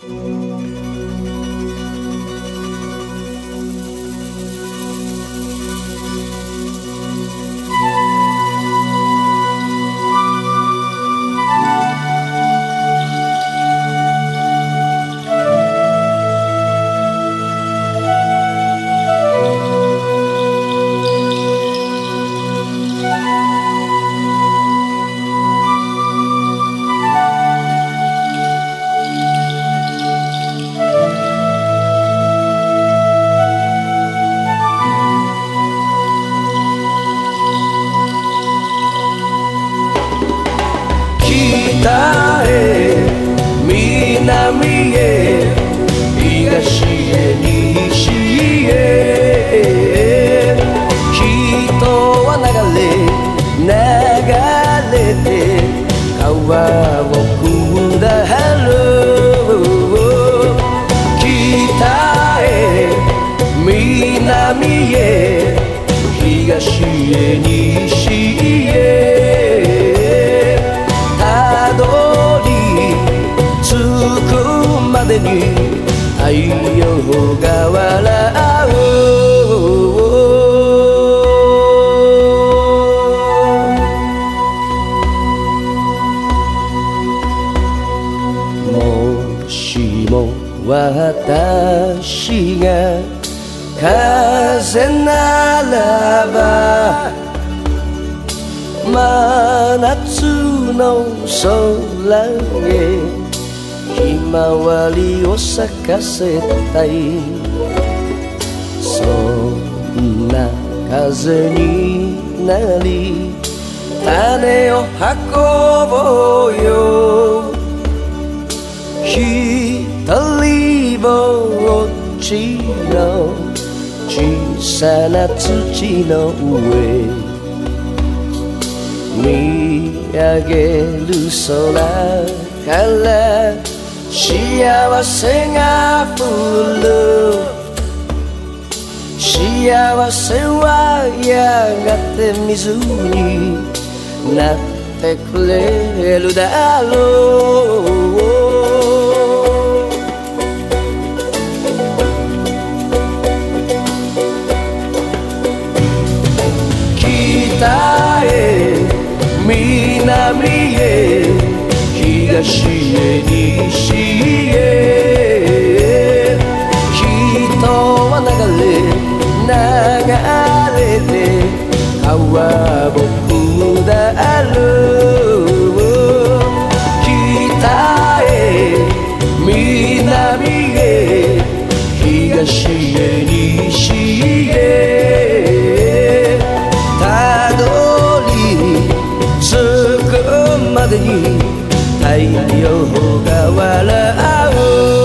北へ南へ太陽が笑うもしも私が風ならば真夏の空へひまわりを咲かせたい。そんな風になり種を運ぼうよ。一人ぼっちの小さな土の上。見上げる空から幸せが降る。幸せはやがて水になってくれるだろう。北へ南へ東へ。西へ人は流れ流れて川を下る。北へ南へ東へ西へたどり着くまでに太陽が笑う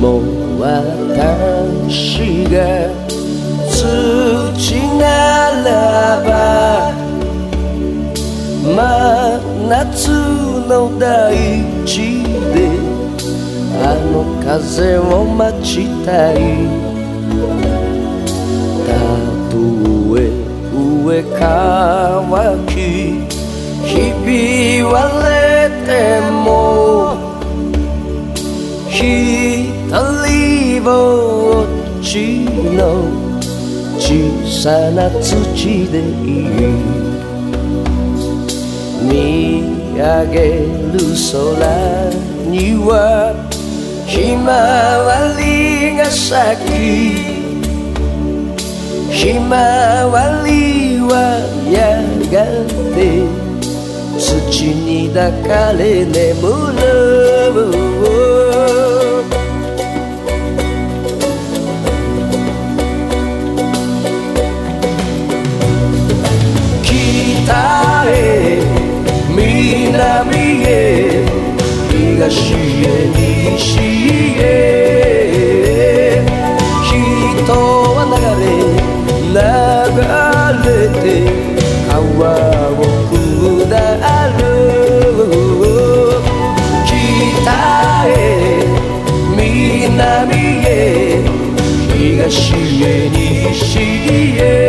も私が土ならば真夏の大地であの風を待ちたいたとえ上乾きひび割れ小さな土でいい見上げる空にはひまわりが咲きひまわりはやがて土に抱かれ眠る。へ西へ人は流れ流れて川を下る。北へ南へ東へ西へ。